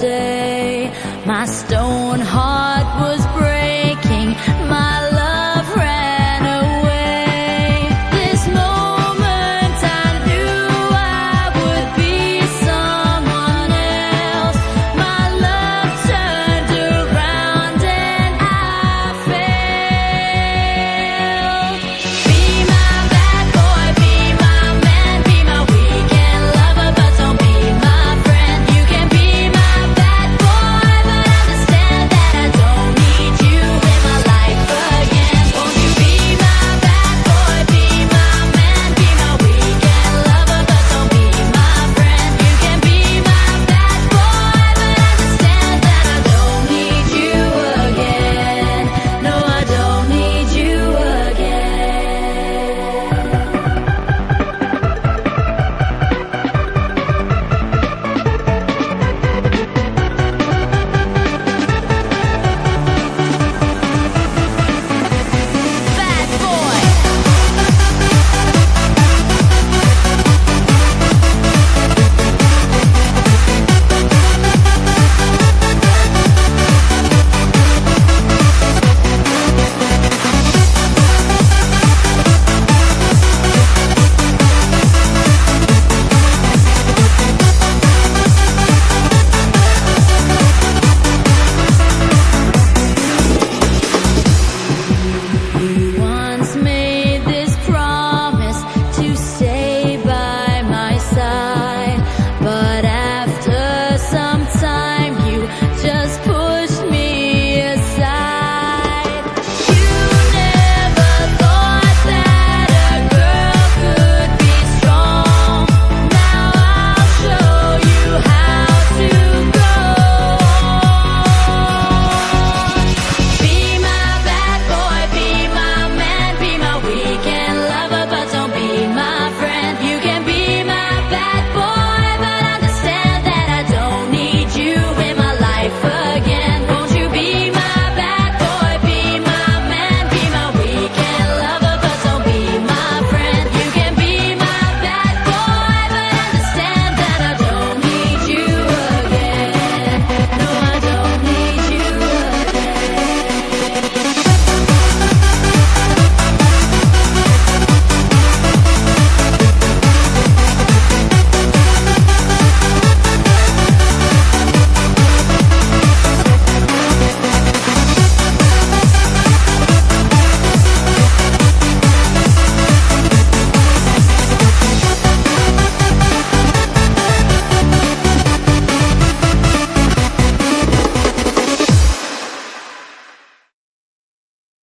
day. pasar.